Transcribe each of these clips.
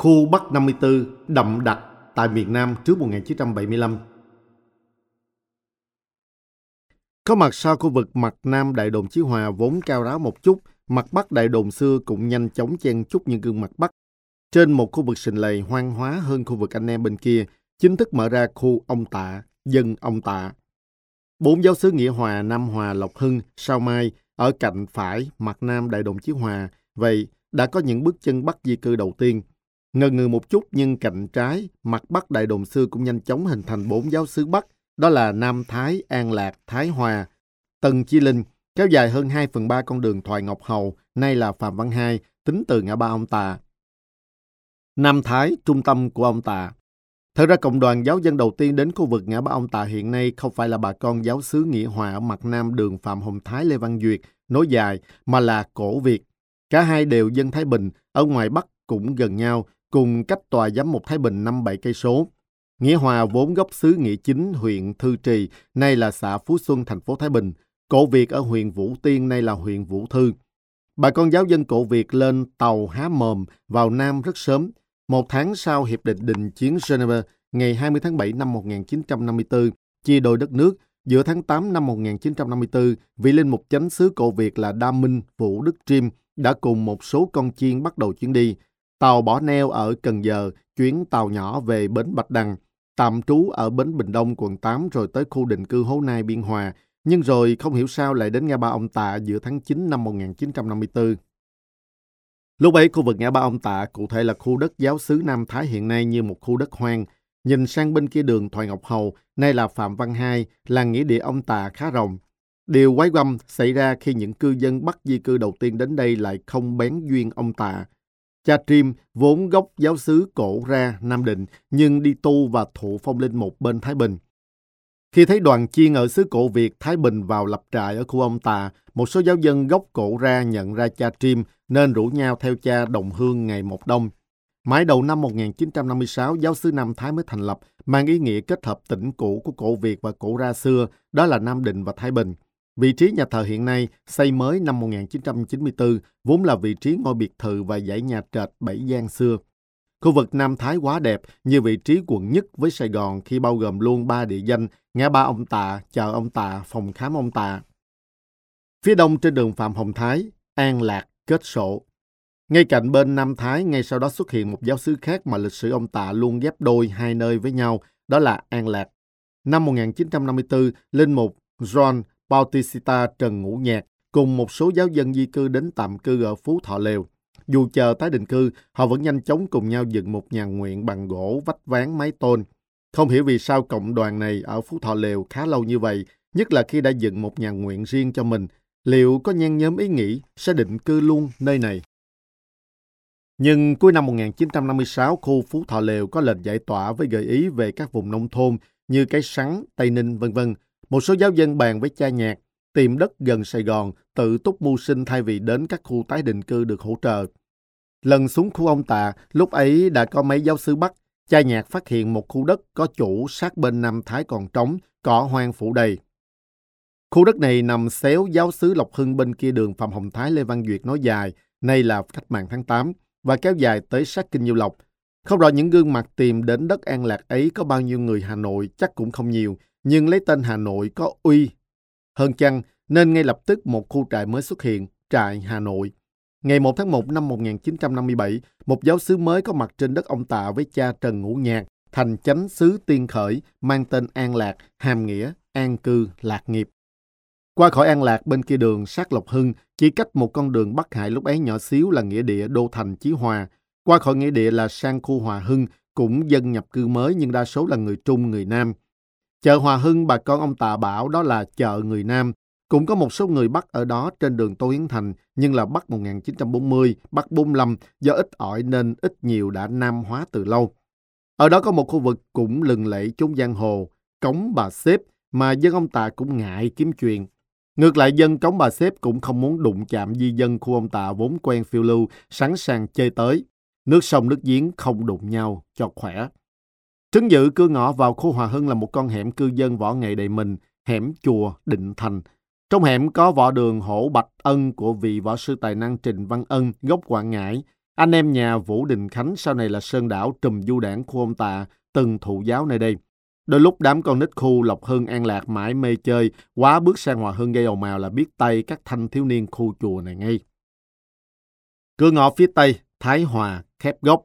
Khu Bắc 54 đậm đặc tại miền Nam trước 1975. Có mặt sau khu vực mặt Nam Đại đồn Chí Hòa vốn cao ráo một chút, mặt Bắc Đại đồn xưa cũng nhanh chóng chen chúc những gương mặt Bắc. Trên một khu vực sình lầy hoang hóa hơn khu vực anh em bên kia, chính thức mở ra khu ông Tạ, dân ông Tạ. Bốn giáo sứ Nghĩa Hòa, Nam Hòa, Lộc Hưng, Sao Mai ở cạnh phải mặt Nam Đại đồn Chí Hòa. Vậy đã có những bước chân bắt di cư đầu tiên. Ngờ ngừ một chút nhưng cạnh trái, mặt Bắc Đại đồn sư cũng nhanh chóng hình thành bốn giáo sứ Bắc, đó là Nam Thái, An Lạc, Thái Hòa, Tân Chi Linh, kéo dài hơn 2 phần 3 con đường Thoại Ngọc Hầu, nay là Phạm Văn Hai, tính từ ngã ba ông Tà. Nam Thái, trung tâm của ông Tà. Thật ra cộng đoàn giáo dân đầu tiên đến khu vực ngã ba ông Tà hiện nay không phải là bà con giáo xứ Nghĩa Hòa ở mặt nam đường Phạm Hồng Thái Lê Văn Duyệt, nối dài, mà là cổ Việt. Cả hai đều dân Thái Bình, ở ngoài Bắc cũng gần nhau, cùng cách tòa giám mục Thái Bình 5-7 cây số. Nghĩa Hòa vốn gốc xứ Nghĩa Chính, huyện Thư Trì, nay là xã Phú Xuân, thành phố Thái Bình. Cổ Việt ở huyện Vũ Tiên, nay là huyện Vũ Thư. Bà con giáo dân cổ Việt lên tàu há mồm vào Nam rất sớm. Một tháng sau Hiệp định Đình chiến Geneva, ngày 20 tháng 7 năm 1954, chia đôi đất nước, giữa tháng 8 năm 1954, vị linh mục chánh xứ cổ Việt là Đa Minh Vũ Đức Trim đã cùng một số con chiên bắt đầu chuyến đi. Tàu bỏ neo ở Cần Giờ, chuyến tàu nhỏ về bến Bạch Đằng, tạm trú ở bến Bình Đông quận 8 rồi tới khu định cư Hố Nai Biên Hòa, nhưng rồi không hiểu sao lại đến ngã ba ông Tạ giữa tháng 9 năm 1954. Lúc ấy khu vực ngã ba ông Tạ cụ thể là khu đất giáo xứ Nam Thái hiện nay như một khu đất hoang. Nhìn sang bên kia đường Thoại Ngọc Hầu, nay là Phạm Văn Hai, là nghĩa địa ông Tạ khá rộng. Điều quái quăm xảy ra khi những cư dân bắt di cư đầu tiên đến đây lại không bén duyên ông Tạ. Cha Trim vốn gốc giáo xứ cổ ra Nam Định nhưng đi tu và thụ phong linh một bên Thái Bình. Khi thấy đoàn chiên ở xứ cổ Việt Thái Bình vào lập trại ở khu ông Tà, một số giáo dân gốc cổ ra nhận ra cha Trim nên rủ nhau theo cha đồng hương ngày một đông. Mãi đầu năm 1956, giáo xứ Nam Thái mới thành lập, mang ý nghĩa kết hợp tỉnh cũ của cổ Việt và cổ ra xưa, đó là Nam Định và Thái Bình. Vị trí nhà thờ hiện nay, xây mới năm 1994, vốn là vị trí ngôi biệt thự và dãy nhà trệt Bảy Giang xưa. Khu vực Nam Thái quá đẹp, như vị trí quận nhất với Sài Gòn khi bao gồm luôn ba địa danh, ngã ba ông Tạ, chợ ông Tạ, phòng khám ông Tạ. Phía đông trên đường Phạm Hồng Thái, An Lạc, kết sổ. Ngay cạnh bên Nam Thái, ngay sau đó xuất hiện một giáo sứ khác mà lịch sử ông Tạ luôn ghép đôi hai nơi với nhau, đó là An Lạc. Năm 1954, Linh mục John Bautista Trần Ngũ Nhạc cùng một số giáo dân di cư đến tạm cư ở Phú Thọ Lều. Dù chờ tái định cư, họ vẫn nhanh chóng cùng nhau dựng một nhà nguyện bằng gỗ, vách ván, mái tôn. Không hiểu vì sao cộng đoàn này ở Phú Thọ Lều khá lâu như vậy, nhất là khi đã dựng một nhà nguyện riêng cho mình, liệu có nhen nhóm ý nghĩ sẽ định cư luôn nơi này? Nhưng cuối năm 1956, khu Phú Thọ Lều có lệnh giải tỏa với gợi ý về các vùng nông thôn như Cái Sắn, Tây Ninh, vân vân một số giáo dân bàn với cha nhạc, tìm đất gần Sài Gòn, tự túc mưu sinh thay vì đến các khu tái định cư được hỗ trợ. Lần xuống khu ông Tạ, lúc ấy đã có mấy giáo sư Bắc, cha nhạc phát hiện một khu đất có chủ sát bên Nam Thái còn trống, cỏ hoang phủ đầy. Khu đất này nằm xéo giáo sứ Lộc Hưng bên kia đường Phạm Hồng Thái Lê Văn Duyệt nói dài, nay là cách mạng tháng 8, và kéo dài tới sát Kinh Nhiêu Lộc. Không rõ những gương mặt tìm đến đất an lạc ấy có bao nhiêu người Hà Nội chắc cũng không nhiều, nhưng lấy tên Hà Nội có uy hơn chăng nên ngay lập tức một khu trại mới xuất hiện, trại Hà Nội. Ngày 1 tháng 1 năm 1957, một giáo sứ mới có mặt trên đất ông Tạ với cha Trần Ngũ Nhạc, thành chánh sứ tiên khởi, mang tên An Lạc, hàm nghĩa, an cư, lạc nghiệp. Qua khỏi An Lạc bên kia đường sát Lộc Hưng, chỉ cách một con đường Bắc Hải lúc ấy nhỏ xíu là nghĩa địa Đô Thành Chí Hòa. Qua khỏi nghĩa địa là sang khu Hòa Hưng, cũng dân nhập cư mới nhưng đa số là người Trung, người Nam. Chợ Hòa Hưng bà con ông Tạ bảo đó là chợ người Nam. Cũng có một số người Bắc ở đó trên đường Tô Hiến Thành, nhưng là Bắc 1940, Bắc 45, do ít ỏi nên ít nhiều đã Nam hóa từ lâu. Ở đó có một khu vực cũng lừng lẫy chốn giang hồ, cống bà xếp, mà dân ông Tạ cũng ngại kiếm chuyện. Ngược lại dân cống bà xếp cũng không muốn đụng chạm di dân khu ông Tạ vốn quen phiêu lưu, sẵn sàng chơi tới. Nước sông nước giếng không đụng nhau cho khỏe. Trấn dự cửa ngõ vào khu Hòa Hưng là một con hẻm cư dân võ nghệ đầy mình, hẻm chùa Định Thành. Trong hẻm có võ đường hổ Bạch Ân của vị võ sư tài năng Trình Văn Ân, gốc Quảng Ngãi. Anh em nhà Vũ Đình Khánh sau này là Sơn Đảo trùm du đảng khu ông Tạ, từng thụ giáo nơi đây. Đôi lúc đám con nít khu Lộc Hưng An Lạc mãi mê chơi, quá bước sang Hòa Hưng gây ồn ào là biết tay các thanh thiếu niên khu chùa này ngay. Cửa ngõ phía Tây, Thái Hòa, khép gốc.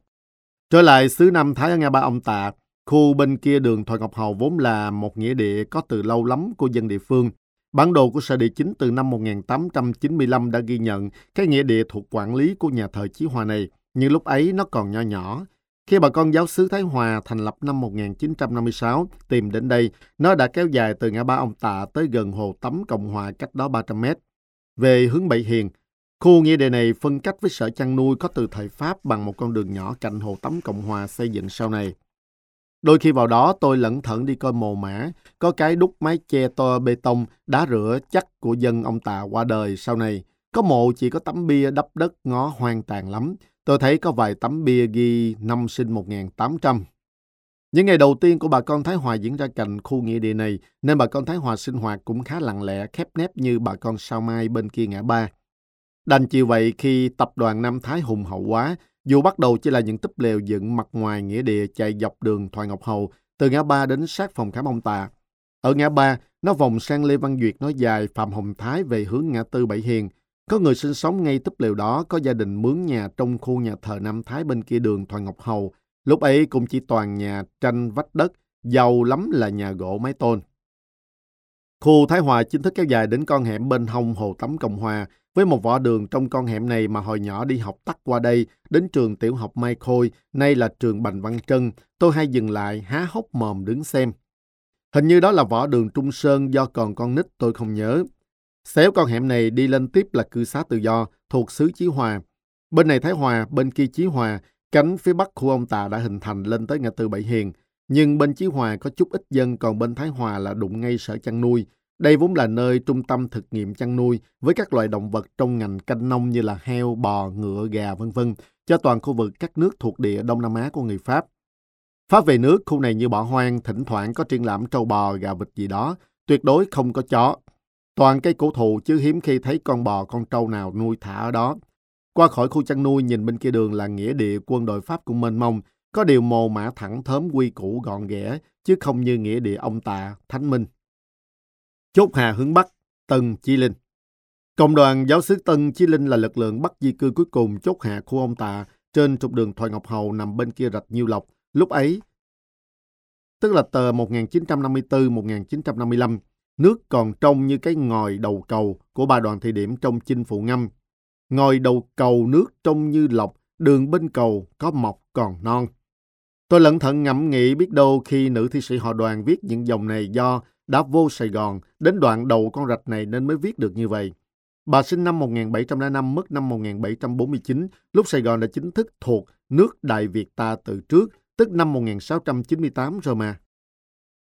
Trở lại xứ Nam Thái ở Nga Ba ông Tạ, khu bên kia đường Thoại Ngọc Hầu vốn là một nghĩa địa có từ lâu lắm của dân địa phương. Bản đồ của Sở Địa Chính từ năm 1895 đã ghi nhận cái nghĩa địa thuộc quản lý của nhà thờ Chí Hòa này, nhưng lúc ấy nó còn nho nhỏ. Khi bà con giáo sứ Thái Hòa thành lập năm 1956 tìm đến đây, nó đã kéo dài từ ngã ba ông Tạ tới gần hồ Tắm Cộng Hòa cách đó 300 mét. Về hướng Bảy Hiền, khu nghĩa địa này phân cách với sở chăn nuôi có từ thời Pháp bằng một con đường nhỏ cạnh hồ Tắm Cộng Hòa xây dựng sau này. Đôi khi vào đó tôi lẩn thận đi coi mồ mã, có cái đúc mái che to bê tông, đá rửa chắc của dân ông Tạ qua đời sau này. Có mộ chỉ có tấm bia đắp đất ngó hoang tàn lắm. Tôi thấy có vài tấm bia ghi năm sinh 1800. Những ngày đầu tiên của bà con Thái Hòa diễn ra cạnh khu nghĩa địa này, nên bà con Thái Hòa sinh hoạt cũng khá lặng lẽ, khép nép như bà con Sao Mai bên kia ngã ba. Đành chịu vậy khi tập đoàn Nam Thái hùng hậu quá, dù bắt đầu chỉ là những túp lều dựng mặt ngoài nghĩa địa chạy dọc đường Thoại Ngọc Hầu, từ ngã ba đến sát phòng khám ông Tà. Ở ngã ba, nó vòng sang Lê Văn Duyệt nói dài Phạm Hồng Thái về hướng ngã tư Bảy Hiền. Có người sinh sống ngay túp lều đó, có gia đình mướn nhà trong khu nhà thờ Nam Thái bên kia đường Thoại Ngọc Hầu. Lúc ấy cũng chỉ toàn nhà tranh vách đất, giàu lắm là nhà gỗ mái tôn. Khu Thái Hòa chính thức kéo dài đến con hẻm bên hông Hồ Tắm Cộng Hòa, với một võ đường trong con hẻm này mà hồi nhỏ đi học tắt qua đây, đến trường tiểu học Mai Khôi, nay là trường Bành Văn Trân, tôi hay dừng lại há hốc mồm đứng xem. Hình như đó là võ đường Trung Sơn do còn con nít tôi không nhớ. Xéo con hẻm này đi lên tiếp là cư xá tự do, thuộc xứ Chí Hòa. Bên này Thái Hòa, bên kia Chí Hòa, cánh phía bắc khu ông Tà đã hình thành lên tới ngã tư Bảy Hiền. Nhưng bên Chí Hòa có chút ít dân, còn bên Thái Hòa là đụng ngay sở chăn nuôi. Đây vốn là nơi trung tâm thực nghiệm chăn nuôi với các loài động vật trong ngành canh nông như là heo, bò, ngựa, gà vân vân cho toàn khu vực các nước thuộc địa Đông Nam Á của người Pháp. Pháp về nước, khu này như bỏ hoang, thỉnh thoảng có triển lãm trâu bò, gà vịt gì đó, tuyệt đối không có chó. Toàn cây cổ thụ chứ hiếm khi thấy con bò, con trâu nào nuôi thả ở đó. Qua khỏi khu chăn nuôi nhìn bên kia đường là nghĩa địa quân đội Pháp cũng mênh mông, có điều mồ mã thẳng thớm quy củ gọn ghẽ, chứ không như nghĩa địa ông Tạ, Thánh Minh. Chốt Hà hướng Bắc, Tân Chi Linh. Cộng đoàn giáo sứ Tân Chi Linh là lực lượng bắt di cư cuối cùng chốt hạ khu ông Tạ trên trục đường Thoại Ngọc Hầu nằm bên kia rạch Nhiêu Lộc. Lúc ấy, tức là tờ 1954-1955, nước còn trong như cái ngòi đầu cầu của bà đoàn thị điểm trong chinh phụ ngâm. Ngòi đầu cầu nước trong như lọc, đường bên cầu có mọc còn non. Tôi lẩn thận ngẫm nghĩ biết đâu khi nữ thi sĩ họ đoàn viết những dòng này do đã vô Sài Gòn, đến đoạn đầu con rạch này nên mới viết được như vậy. Bà sinh năm 1705, mất năm 1749, lúc Sài Gòn đã chính thức thuộc nước Đại Việt ta từ trước, tức năm 1698 rồi mà.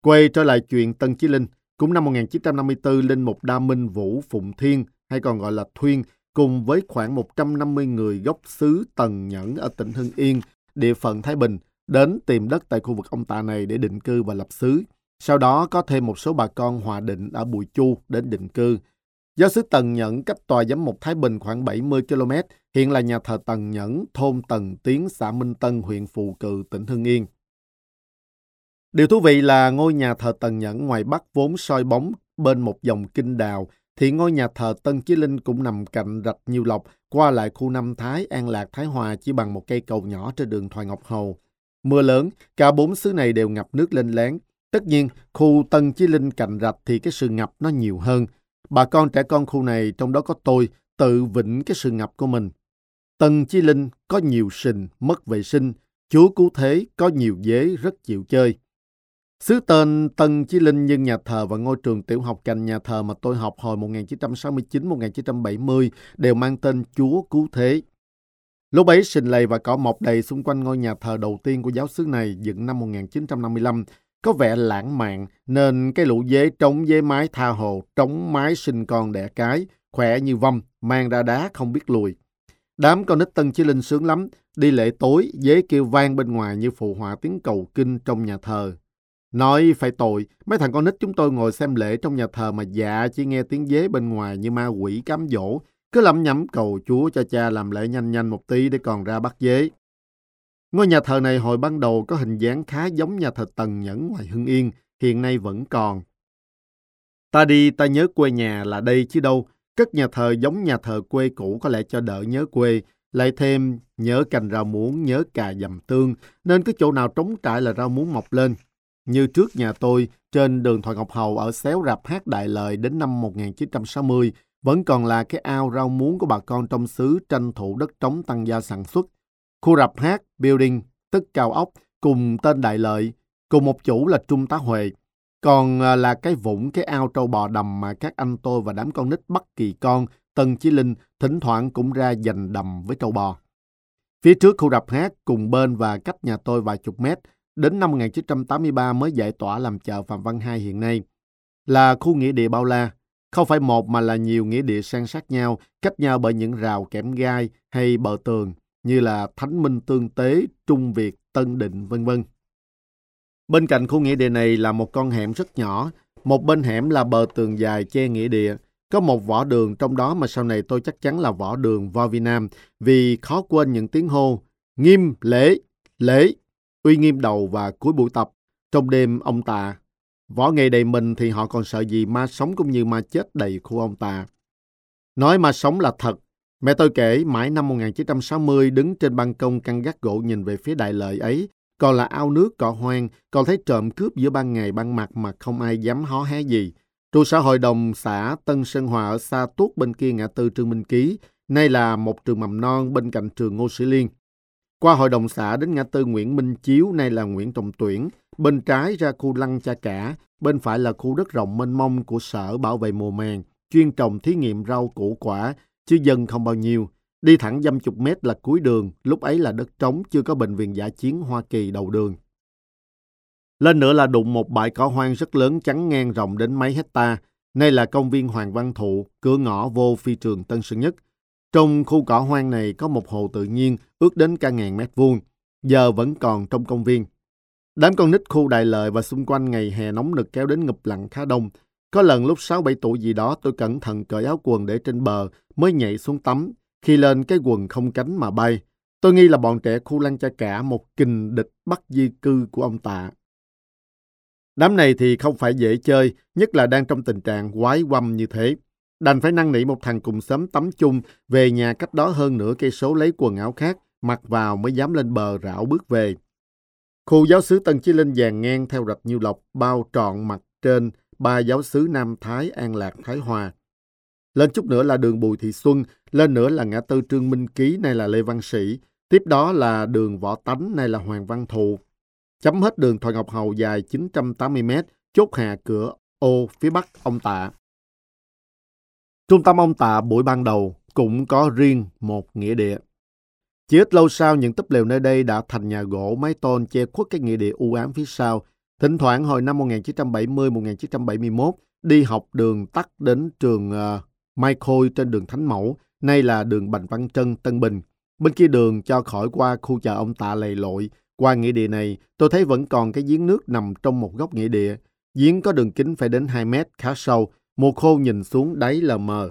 Quay trở lại chuyện Tân Chí Linh, cũng năm 1954, Linh Mục Đa Minh Vũ Phụng Thiên, hay còn gọi là Thuyên, cùng với khoảng 150 người gốc xứ Tần Nhẫn ở tỉnh Hưng Yên, địa phận Thái Bình, đến tìm đất tại khu vực ông Tạ này để định cư và lập xứ. Sau đó có thêm một số bà con hòa định ở Bùi Chu đến định cư. Giáo sứ Tần Nhẫn cách tòa giám mục Thái Bình khoảng 70 km, hiện là nhà thờ Tần Nhẫn, thôn Tần Tiến, xã Minh Tân, huyện Phù cử tỉnh Hưng Yên. Điều thú vị là ngôi nhà thờ Tần Nhẫn ngoài Bắc vốn soi bóng bên một dòng kinh đào, thì ngôi nhà thờ Tân Chí Linh cũng nằm cạnh rạch Nhiêu Lộc, qua lại khu Nam Thái, An Lạc, Thái Hòa chỉ bằng một cây cầu nhỏ trên đường Thoại Ngọc Hầu. Mưa lớn, cả bốn xứ này đều ngập nước lên láng, Tất nhiên, khu Tân Chí Linh cạnh rạch thì cái sự ngập nó nhiều hơn. Bà con trẻ con khu này, trong đó có tôi, tự vĩnh cái sự ngập của mình. Tân Chí Linh có nhiều sình, mất vệ sinh. Chúa Cứu Thế có nhiều dế, rất chịu chơi. Xứ tên Tân Chí Linh nhưng nhà thờ và ngôi trường tiểu học cạnh nhà thờ mà tôi học hồi 1969-1970 đều mang tên Chúa Cứu Thế. Lúc ấy sình lầy và cỏ mọc đầy xung quanh ngôi nhà thờ đầu tiên của giáo xứ này dựng năm 1955 có vẻ lãng mạn nên cái lũ dế trống dế mái tha hồ, trống mái sinh con đẻ cái, khỏe như vâm, mang ra đá không biết lùi. Đám con nít Tân Chí Linh sướng lắm, đi lễ tối, dế kêu vang bên ngoài như phụ họa tiếng cầu kinh trong nhà thờ. Nói phải tội, mấy thằng con nít chúng tôi ngồi xem lễ trong nhà thờ mà dạ chỉ nghe tiếng dế bên ngoài như ma quỷ cám dỗ, Cứ lẩm nhẩm cầu Chúa cho cha làm lễ nhanh nhanh một tí để còn ra bắt dế. Ngôi nhà thờ này hồi ban đầu có hình dáng khá giống nhà thờ Tần Nhẫn ngoài Hưng Yên, hiện nay vẫn còn. Ta đi ta nhớ quê nhà là đây chứ đâu. Cất nhà thờ giống nhà thờ quê cũ có lẽ cho đỡ nhớ quê. Lại thêm nhớ cành rau muống, nhớ cà dầm tương, nên cái chỗ nào trống trải là rau muống mọc lên. Như trước nhà tôi, trên đường Thoại Ngọc Hầu ở xéo rạp hát Đại Lợi đến năm 1960, vẫn còn là cái ao rau muống của bà con trong xứ tranh thủ đất trống tăng gia sản xuất. Khu rập hát, building, tức cao ốc, cùng tên Đại Lợi, cùng một chủ là Trung tá Huệ. Còn à, là cái vũng, cái ao trâu bò đầm mà các anh tôi và đám con nít Bắc Kỳ Con, Tân Chí Linh thỉnh thoảng cũng ra giành đầm với trâu bò. Phía trước khu rạp hát cùng bên và cách nhà tôi vài chục mét, đến năm 1983 mới giải tỏa làm chợ Phạm Văn Hai hiện nay. Là khu nghĩa địa bao la, không phải một mà là nhiều nghĩa địa san sát nhau, cách nhau bởi những rào kẽm gai hay bờ tường, như là Thánh Minh Tương Tế, Trung Việt, Tân Định, vân vân. Bên cạnh khu nghĩa địa này là một con hẻm rất nhỏ, một bên hẻm là bờ tường dài che nghĩa địa, có một võ đường trong đó mà sau này tôi chắc chắn là võ đường Vo Vi Nam vì khó quên những tiếng hô nghiêm, lễ, lễ, uy nghiêm đầu và cuối buổi tập. Trong đêm ông tà, võ nghệ đầy mình thì họ còn sợ gì ma sống cũng như ma chết đầy khu ông tà. Nói ma sống là thật. Mẹ tôi kể mãi năm 1960 đứng trên ban công căn gác gỗ nhìn về phía đại lợi ấy, còn là ao nước cỏ hoang, còn thấy trộm cướp giữa ban ngày ban mặt mà không ai dám hó hé gì. Trụ sở hội đồng xã Tân Sơn Hòa ở xa tuốt bên kia ngã tư Trương Minh Ký, nay là một trường mầm non bên cạnh trường Ngô Sĩ Liên. Qua hội đồng xã đến ngã tư Nguyễn Minh Chiếu, nay là Nguyễn Trọng Tuyển, bên trái ra khu Lăng Cha Cả, bên phải là khu đất rộng mênh mông của Sở Bảo vệ mùa màng, chuyên trồng thí nghiệm rau củ quả, chứ dân không bao nhiêu. Đi thẳng dăm chục mét là cuối đường, lúc ấy là đất trống, chưa có bệnh viện giả chiến Hoa Kỳ đầu đường. Lên nữa là đụng một bãi cỏ hoang rất lớn chắn ngang rộng đến mấy hecta. Nay là công viên Hoàng Văn Thụ, cửa ngõ vô phi trường Tân Sơn Nhất. Trong khu cỏ hoang này có một hồ tự nhiên ước đến cả ngàn mét vuông, giờ vẫn còn trong công viên. Đám con nít khu đại lợi và xung quanh ngày hè nóng nực kéo đến ngập lặng khá đông. Có lần lúc 6-7 tuổi gì đó tôi cẩn thận cởi áo quần để trên bờ mới nhảy xuống tắm. Khi lên cái quần không cánh mà bay. Tôi nghi là bọn trẻ khu lăng cha cả một kình địch bắt di cư của ông tạ. Đám này thì không phải dễ chơi, nhất là đang trong tình trạng quái quăm như thế. Đành phải năn nỉ một thằng cùng sớm tắm chung về nhà cách đó hơn nửa cây số lấy quần áo khác, mặc vào mới dám lên bờ rảo bước về. Khu giáo sứ Tân Chí Linh dàn ngang theo rạch Nhiêu Lộc, bao trọn mặt trên ba giáo sứ Nam Thái, An Lạc, Thái Hòa. Lên chút nữa là đường Bùi Thị Xuân, lên nữa là ngã tư Trương Minh Ký, nay là Lê Văn Sĩ. Tiếp đó là đường Võ Tánh, nay là Hoàng Văn Thụ. Chấm hết đường Thoại Ngọc Hầu dài 980 m, chốt hạ cửa ô phía bắc ông Tạ. Trung tâm ông Tạ buổi ban đầu cũng có riêng một nghĩa địa. Chỉ ít lâu sau, những túp lều nơi đây đã thành nhà gỗ mái tôn che khuất cái nghĩa địa u ám phía sau. Thỉnh thoảng hồi năm 1970-1971, đi học đường tắt đến trường uh, Mai Khôi trên đường Thánh Mẫu, nay là đường Bành Văn Trân, Tân Bình. Bên kia đường cho khỏi qua khu chợ ông Tạ lầy lội. Qua nghĩa địa này, tôi thấy vẫn còn cái giếng nước nằm trong một góc nghĩa địa. Giếng có đường kính phải đến 2 mét, khá sâu. Mùa khô nhìn xuống đáy lờ mờ.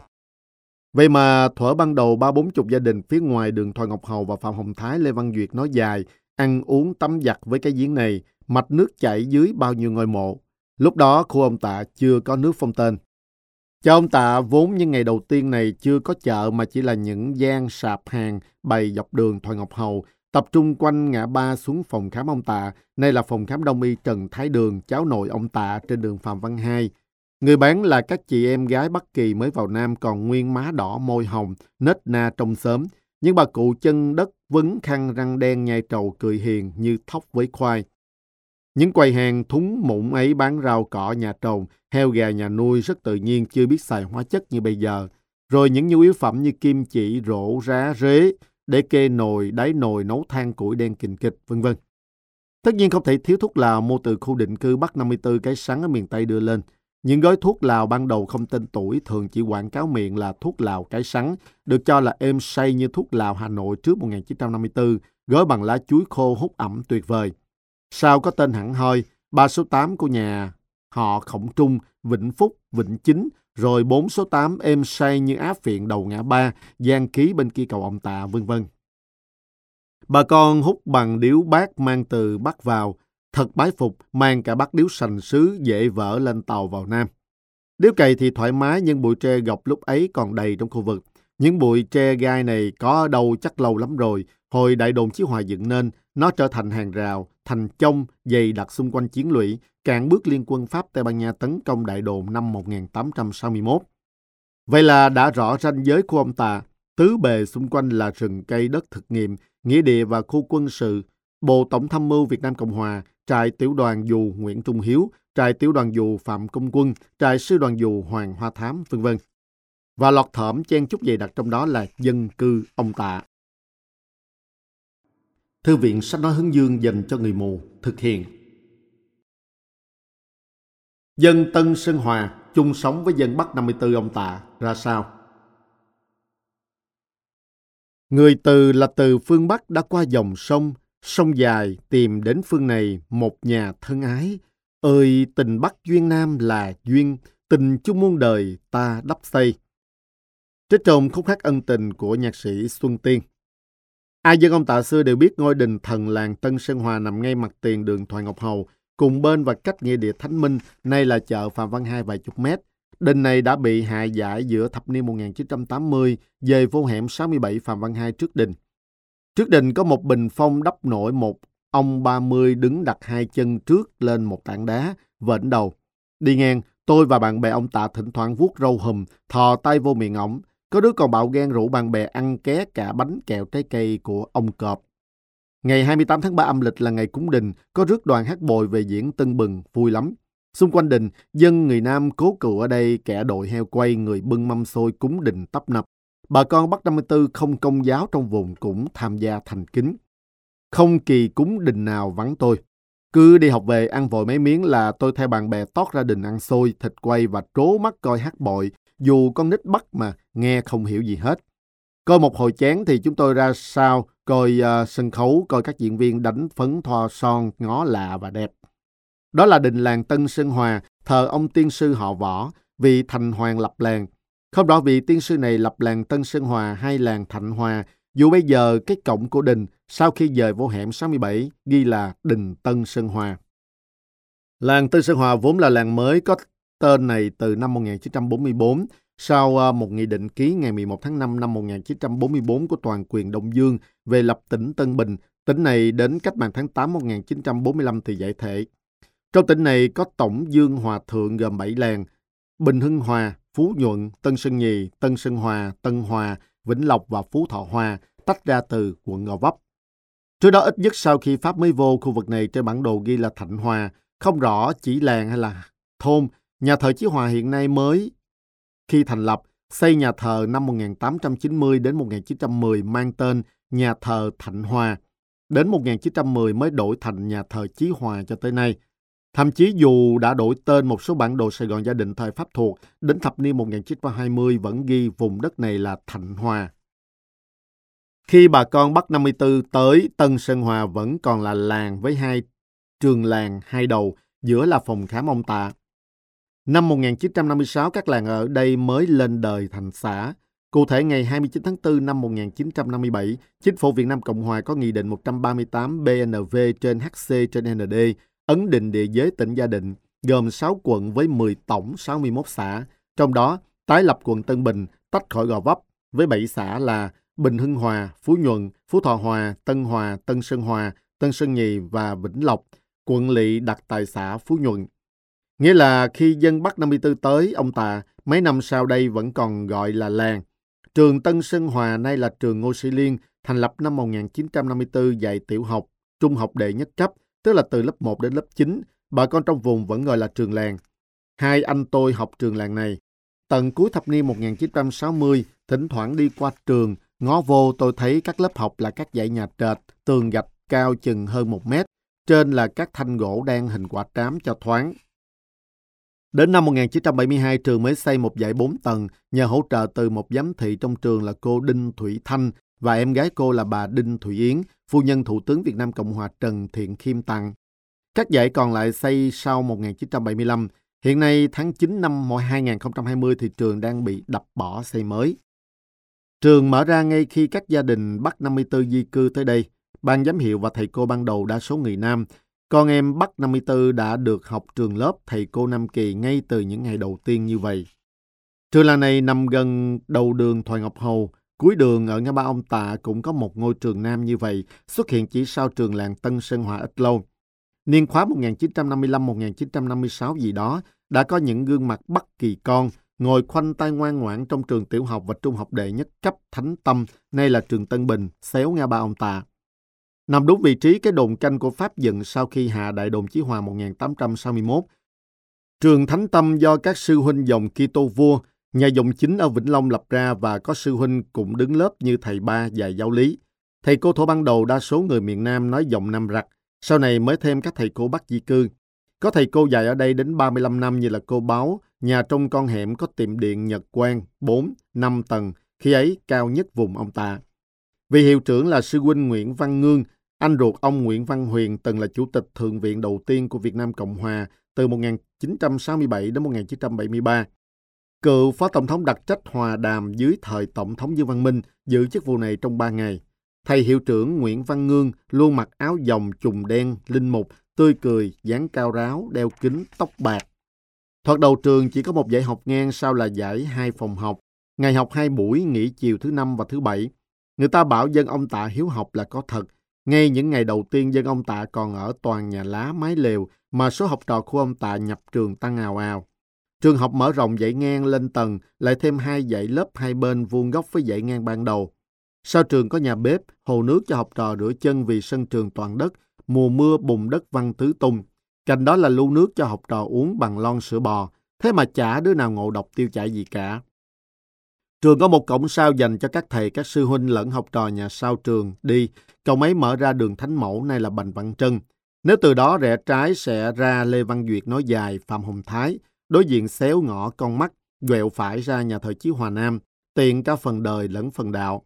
Vậy mà thuở ban đầu ba bốn chục gia đình phía ngoài đường Thoại Ngọc Hầu và Phạm Hồng Thái Lê Văn Duyệt nói dài, ăn uống tắm giặt với cái giếng này, mạch nước chảy dưới bao nhiêu ngôi mộ. Lúc đó khu ông Tạ chưa có nước phong tên. Cho ông Tạ vốn những ngày đầu tiên này chưa có chợ mà chỉ là những gian sạp hàng bày dọc đường Thoại Ngọc Hầu, tập trung quanh ngã ba xuống phòng khám ông Tạ, nay là phòng khám đông y Trần Thái Đường, cháu nội ông Tạ trên đường Phạm Văn Hai. Người bán là các chị em gái Bắc Kỳ mới vào Nam còn nguyên má đỏ môi hồng, nết na trong sớm. Những bà cụ chân đất vấn khăn răng đen nhai trầu cười hiền như thóc với khoai. Những quầy hàng thúng mụn ấy bán rau cỏ nhà trồng, heo gà nhà nuôi rất tự nhiên chưa biết xài hóa chất như bây giờ. Rồi những nhu yếu phẩm như kim chỉ, rổ, rá, rế, để kê nồi, đáy nồi nấu than củi đen kình kịch, vân vân. Tất nhiên không thể thiếu thuốc lào mua từ khu định cư Bắc 54 cái sắn ở miền Tây đưa lên. Những gói thuốc lào ban đầu không tên tuổi thường chỉ quảng cáo miệng là thuốc lào cái sắn, được cho là êm say như thuốc lào Hà Nội trước 1954, gói bằng lá chuối khô hút ẩm tuyệt vời sao có tên hẳn hoi, ba số 8 của nhà họ Khổng Trung, Vĩnh Phúc, Vĩnh Chính rồi 4 số 8 êm say như áp phiện đầu ngã ba, gian ký bên kia cầu ông tạ, vân vân. Bà con hút bằng điếu bát mang từ Bắc vào, thật bái phục, mang cả bát điếu sành sứ dễ vỡ lên tàu vào Nam. Điếu cày thì thoải mái nhưng bụi tre gọc lúc ấy còn đầy trong khu vực. Những bụi tre gai này có ở đâu chắc lâu lắm rồi. Hồi đại đồn Chí Hòa dựng nên, nó trở thành hàng rào, thành chông, dày đặt xung quanh chiến lũy, cản bước liên quân Pháp Tây Ban Nha tấn công đại đồn năm 1861. Vậy là đã rõ ranh giới của ông ta, tứ bề xung quanh là rừng cây đất thực nghiệm, nghĩa địa và khu quân sự, Bộ Tổng tham mưu Việt Nam Cộng Hòa, trại tiểu đoàn dù Nguyễn Trung Hiếu, trại tiểu đoàn dù Phạm Công Quân, trại sư đoàn dù Hoàng Hoa Thám, vân vân. Và lọt thởm chen chúc dày đặc trong đó là dân cư ông Tạ. Thư viện sách nói hướng dương dành cho người mù thực hiện. Dân Tân Sơn Hòa chung sống với dân Bắc 54 ông Tạ ra sao? Người từ là từ phương Bắc đã qua dòng sông, sông dài tìm đến phương này một nhà thân ái. Ơi tình Bắc duyên Nam là duyên, tình chung muôn đời ta đắp xây. Trích trong khúc hát ân tình của nhạc sĩ Xuân Tiên. Ai dân ông Tạ xưa đều biết ngôi đình thần làng Tân Sơn Hòa nằm ngay mặt tiền đường Thoại Ngọc Hầu, cùng bên và cách nghĩa địa Thánh Minh, nay là chợ Phạm Văn Hai vài chục mét. Đình này đã bị hạ giải giữa thập niên 1980 về vô hẻm 67 Phạm Văn Hai trước đình. Trước đình có một bình phong đắp nổi một ông 30 đứng đặt hai chân trước lên một tảng đá, vệnh đầu. Đi ngang, tôi và bạn bè ông Tạ thỉnh thoảng vuốt râu hùm, thò tay vô miệng ổng. Có đứa còn bạo gan rủ bạn bè ăn ké cả bánh kẹo trái cây của ông Cọp. Ngày 28 tháng 3 âm lịch là ngày cúng đình, có rước đoàn hát bồi về diễn Tân Bừng, vui lắm. Xung quanh đình, dân người Nam cố cựu ở đây kẻ đội heo quay, người bưng mâm xôi cúng đình tấp nập. Bà con Bắc 54 không công giáo trong vùng cũng tham gia thành kính. Không kỳ cúng đình nào vắng tôi. Cứ đi học về ăn vội mấy miếng là tôi theo bạn bè tót ra đình ăn xôi, thịt quay và trố mắt coi hát bội, dù con nít bắt mà nghe không hiểu gì hết. Coi một hồi chén thì chúng tôi ra sao coi uh, sân khấu, coi các diễn viên đánh phấn thoa son, ngó lạ và đẹp. Đó là đình làng Tân Sơn Hòa, thờ ông tiên sư họ võ, vì thành hoàng lập làng. Không rõ vị tiên sư này lập làng Tân Sơn Hòa hay làng Thạnh Hòa, dù bây giờ cái cổng của đình sau khi dời vô hẻm 67 ghi là đình Tân Sơn Hòa. Làng Tân Sơn Hòa vốn là làng mới có tên này từ năm 1944 sau ờ, một nghị định ký ngày 11 tháng 5 năm 1944 của toàn quyền Đông Dương về lập tỉnh Tân Bình. Tỉnh này đến cách mạng tháng 8 1945 thì giải thể. Trong tỉnh này có tổng dương hòa thượng gồm 7 làng, Bình Hưng Hòa, Phú Nhuận, Tân Sơn Nhì, Tân Sơn Hòa, Tân Hòa, Vĩnh Lộc và Phú Thọ Hòa, tách ra từ quận Gò Vấp. Trước đó ít nhất sau khi Pháp mới vô khu vực này trên bản đồ ghi là Thạnh Hòa, không rõ chỉ làng hay là thôn, nhà thờ Chí Hòa hiện nay mới khi thành lập, xây nhà thờ năm 1890 đến 1910 mang tên nhà thờ Thạnh Hòa. Đến 1910 mới đổi thành nhà thờ Chí Hòa cho tới nay. Thậm chí dù đã đổi tên một số bản đồ Sài Gòn gia đình thời Pháp thuộc, đến thập niên 1920 vẫn ghi vùng đất này là Thạnh Hòa. Khi bà con Bắc 54 tới, Tân Sơn Hòa vẫn còn là làng với hai trường làng hai đầu, giữa là phòng khám ông Tạ. Năm 1956, các làng ở đây mới lên đời thành xã. Cụ thể, ngày 29 tháng 4 năm 1957, Chính phủ Việt Nam Cộng Hòa có Nghị định 138 BNV trên HC trên ND ấn định địa giới tỉnh Gia Định, gồm 6 quận với 10 tổng 61 xã, trong đó tái lập quận Tân Bình tách khỏi Gò Vấp với 7 xã là Bình Hưng Hòa, Phú Nhuận, Phú Thọ Hòa, Tân Hòa, Tân Sơn Hòa, Tân Sơn Nhì và Vĩnh Lộc. Quận lỵ đặt tại xã Phú Nhuận. Nghĩa là khi dân Bắc 54 tới, ông ta mấy năm sau đây vẫn còn gọi là làng. Trường Tân Sơn Hòa nay là trường Ngô Sĩ Liên, thành lập năm 1954 dạy tiểu học, trung học đệ nhất cấp, tức là từ lớp 1 đến lớp 9. Bà con trong vùng vẫn gọi là trường làng. Hai anh tôi học trường làng này. Tận cuối thập niên 1960, thỉnh thoảng đi qua trường, ngó vô tôi thấy các lớp học là các dãy nhà trệt, tường gạch cao chừng hơn một mét. Trên là các thanh gỗ đang hình quả trám cho thoáng. Đến năm 1972, trường mới xây một dãy 4 tầng nhờ hỗ trợ từ một giám thị trong trường là cô Đinh Thủy Thanh và em gái cô là bà Đinh Thủy Yến, phu nhân Thủ tướng Việt Nam Cộng hòa Trần Thiện Khiêm tặng. Các dãy còn lại xây sau 1975. Hiện nay tháng 9 năm 2020 thì trường đang bị đập bỏ xây mới. Trường mở ra ngay khi các gia đình Bắc 54 di cư tới đây. Ban giám hiệu và thầy cô ban đầu đa số người Nam. Con em Bắc 54 đã được học trường lớp thầy cô Nam Kỳ ngay từ những ngày đầu tiên như vậy. Trường làng này nằm gần đầu đường Thoại Ngọc Hầu, cuối đường ở ngã ba ông Tạ cũng có một ngôi trường nam như vậy, xuất hiện chỉ sau trường làng Tân Sơn Hòa ít lâu. Niên khóa 1955-1956 gì đó, đã có những gương mặt Bắc Kỳ con, ngồi khoanh tay ngoan ngoãn trong trường tiểu học và trung học đệ nhất cấp Thánh Tâm, nay là trường Tân Bình, xéo ngã ba ông Tạ. Nằm đúng vị trí cái đồn canh của Pháp dựng sau khi hạ đại đồn Chí Hòa 1861. Trường Thánh Tâm do các sư huynh dòng Kitô vua Nhà dòng chính ở Vĩnh Long lập ra và có sư huynh cũng đứng lớp như thầy ba dạy giáo lý. Thầy cô thổ ban đầu đa số người miền Nam nói giọng Nam rặc, sau này mới thêm các thầy cô Bắc di cư. Có thầy cô dạy ở đây đến 35 năm như là cô Báo, nhà trong con hẻm có tiệm điện Nhật Quang, 4, 5 tầng, khi ấy cao nhất vùng ông ta. Vị hiệu trưởng là sư huynh Nguyễn Văn Ngương, anh ruột ông Nguyễn Văn Huyền từng là chủ tịch Thượng viện đầu tiên của Việt Nam Cộng Hòa từ 1967 đến 1973. Cựu Phó Tổng thống đặc trách hòa đàm dưới thời Tổng thống Dương Văn Minh giữ chức vụ này trong 3 ngày. Thầy hiệu trưởng Nguyễn Văn Ngương luôn mặc áo dòng trùng đen, linh mục, tươi cười, dáng cao ráo, đeo kính, tóc bạc. Thoạt đầu trường chỉ có một dạy học ngang sau là giải hai phòng học. Ngày học hai buổi, nghỉ chiều thứ năm và thứ bảy. Người ta bảo dân ông Tạ hiếu học là có thật. Ngay những ngày đầu tiên dân ông Tạ còn ở toàn nhà lá mái lều mà số học trò của ông Tạ nhập trường tăng ào ào. Trường học mở rộng dãy ngang lên tầng, lại thêm hai dãy lớp hai bên vuông góc với dãy ngang ban đầu. Sau trường có nhà bếp, hồ nước cho học trò rửa chân vì sân trường toàn đất, mùa mưa bùn đất văng tứ tung. Cạnh đó là lưu nước cho học trò uống bằng lon sữa bò, thế mà chả đứa nào ngộ độc tiêu chảy gì cả. Trường có một cổng sao dành cho các thầy, các sư huynh lẫn học trò nhà sau trường đi. Cổng ấy mở ra đường Thánh Mẫu, nay là Bành Văn Trân. Nếu từ đó rẽ trái sẽ ra Lê Văn Duyệt nói dài, Phạm Hồng Thái, đối diện xéo ngõ con mắt, quẹo phải ra nhà thờ Chí Hòa Nam, tiện cả phần đời lẫn phần đạo.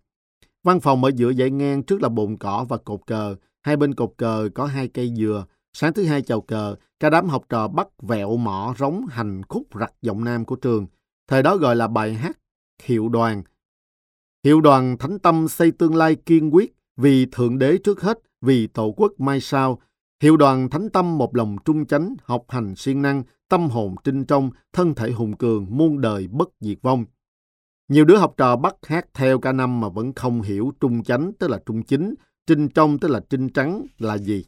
Văn phòng ở giữa dãy ngang trước là bồn cỏ và cột cờ, hai bên cột cờ có hai cây dừa. Sáng thứ hai chào cờ, cả đám học trò bắt vẹo mỏ rống hành khúc rặt giọng nam của trường. Thời đó gọi là bài hát hiệu đoàn. Hiệu đoàn thánh tâm xây tương lai kiên quyết, vì Thượng Đế trước hết, vì Tổ quốc mai sau. Hiệu đoàn thánh tâm một lòng trung chánh, học hành siêng năng, tâm hồn trinh trong, thân thể hùng cường, muôn đời bất diệt vong. Nhiều đứa học trò bắt hát theo ca năm mà vẫn không hiểu trung chánh tức là trung chính, trinh trong tức là trinh trắng là gì.